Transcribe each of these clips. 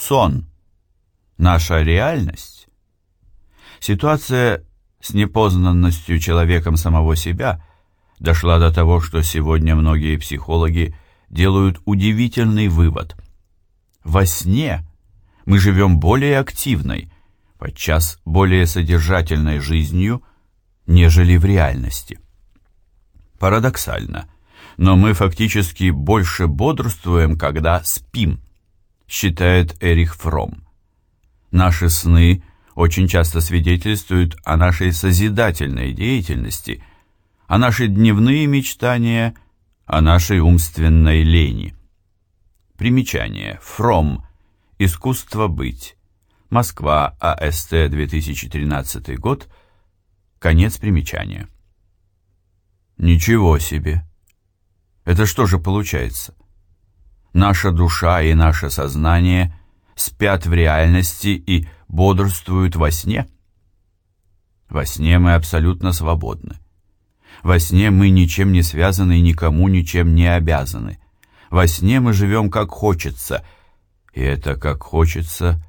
сон – наша реальность? Ситуация с непознанностью человеком самого себя дошла до того, что сегодня многие психологи делают удивительный вывод. Во сне мы живем более активной, подчас более содержательной жизнью, нежели в реальности. Парадоксально, но мы фактически больше бодрствуем, когда спим, считает Эрих Фром. Наши сны очень часто свидетельствуют о нашей созидательной деятельности, а наши дневные мечтания – о нашей умственной лени. Примечание. Фром. Искусство быть. Москва. АСТ. 2013 год. Конец примечания. Ничего себе! Это что же получается? Наша душа и наше сознание спят в реальности и бодрствуют во сне? Во сне мы абсолютно свободны. Во сне мы ничем не связаны и никому ничем не обязаны. Во сне мы живем как хочется, и это как хочется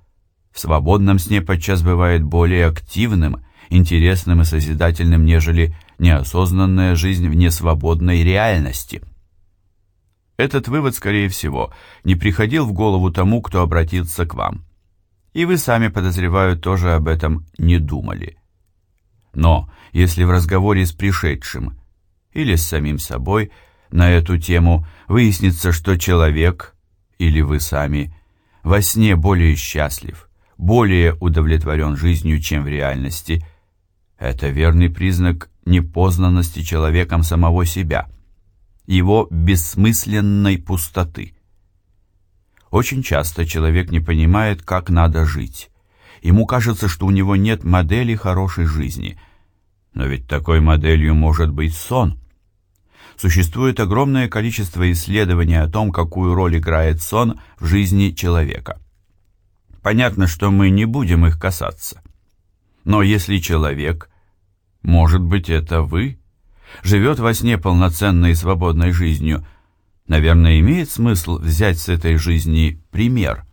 в свободном сне подчас бывает более активным, интересным и созидательным, нежели неосознанная жизнь в несвободной реальности. Этот вывод, скорее всего, не приходил в голову тому, кто обратился к вам. И вы сами, подозреваю, тоже об этом не думали. Но если в разговоре с пришедшим или с самим собой на эту тему выяснится, что человек или вы сами во сне более счастлив, более удовлетворен жизнью, чем в реальности, это верный признак непознанности человеком самого себя, его бессмысленной пустоты. Очень часто человек не понимает, как надо жить. Ему кажется, что у него нет модели хорошей жизни – но ведь такой моделью может быть сон. Существует огромное количество исследований о том, какую роль играет сон в жизни человека. Понятно, что мы не будем их касаться. Но если человек, может быть это вы, живет во сне полноценной и свободной жизнью, наверное, имеет смысл взять с этой жизни пример –